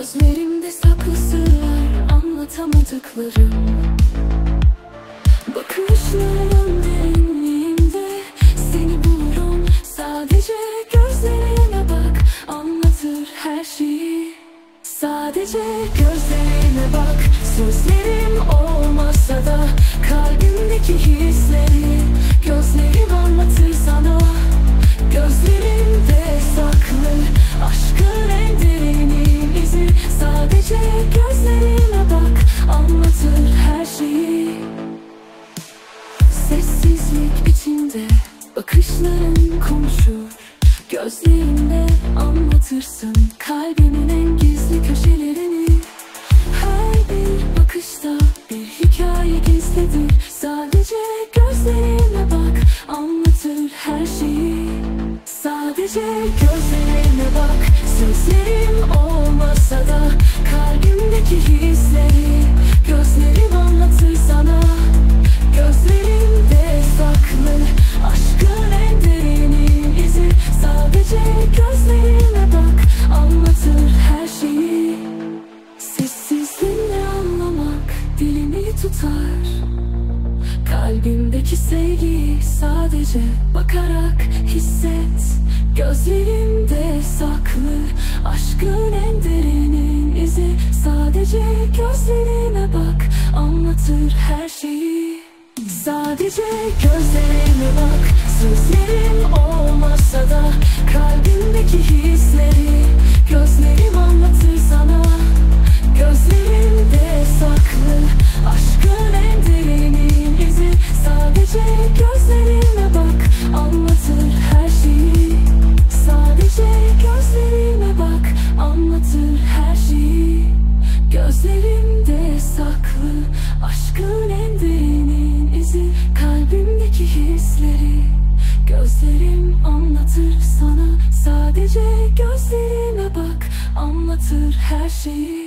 Kalbimde saklı sırlar anlatamadıklarım Bakışların derinliğinde seni bulurum. Sadece gözlerine bak anlatır her şeyi. Sadece gözlerine bak Sözlerim olmasa da Bakışların konuşur Gözlerinle anlatırsın Kalbimin en gizli köşelerini. Her bir bakışta bir hikaye gizlidir. Sadece gözlerine bak Anlatır her şeyi. Sadece gözlerine bak tutar. Kalbimdeki sevgiyi sadece bakarak hisset. Gözlerimde saklı aşkın en derinin izi. Sadece gözlerine bak anlatır her şeyi. Sadece gözlerine bak Sözlerim olmasa da Kalbimdeki Sadece gözlerine bak Anlatır her şeyi. Sadece gözlerine bak Anlatır her şeyi. Gözlerimde saklı Aşkın en izi Kalbimdeki hisleri. Gözlerim anlatır sana Sadece gözlerine bak Anlatır her şeyi